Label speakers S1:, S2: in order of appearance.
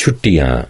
S1: छुट्टियाँ।